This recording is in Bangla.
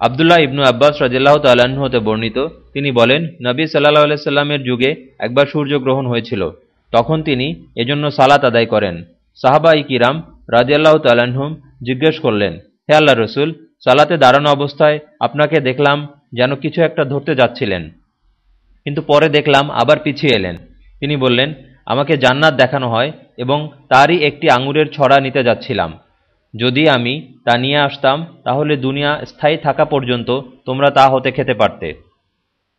আবদুল্লাহ ইবনু আব্বাস রাজিল্লাহ তাল্লাহ্ন হতে বর্ণিত, তিনি বলেন, নবী সাল্লাহ আলাইস্লামের যুগে একবার সূর্যগ্রহণ হয়েছিল। তখন তিনি এজন্য সালাত আদায় করেন। সাহাবা ই কিরাম রাজিয়াল্লাহ তাল্লাহ্ম জিজ্ঞেস করলেন, হে আল্লাহ রসুল, সালাতে দাঁড়ানো অবস্থায় আপনাকে দেখলাম যেন কিছু একটা ধরতে যাচ্ছিলেন। কিন্তু পরে দেখলাম আবার পিছিয়ে এলেন। তিনি বললেন, আমাকে জান্নাত দেখানো হয় এবং তারই একটি আঙুরের ছড়া নিতে যাচ্ছিলাম। যদি আমি তা নিয়ে আসতাম, তাহলে দুনিয়া স্থায়ী থাকা পর্যন্ত তোমরা তা হতে খেতে পারতে।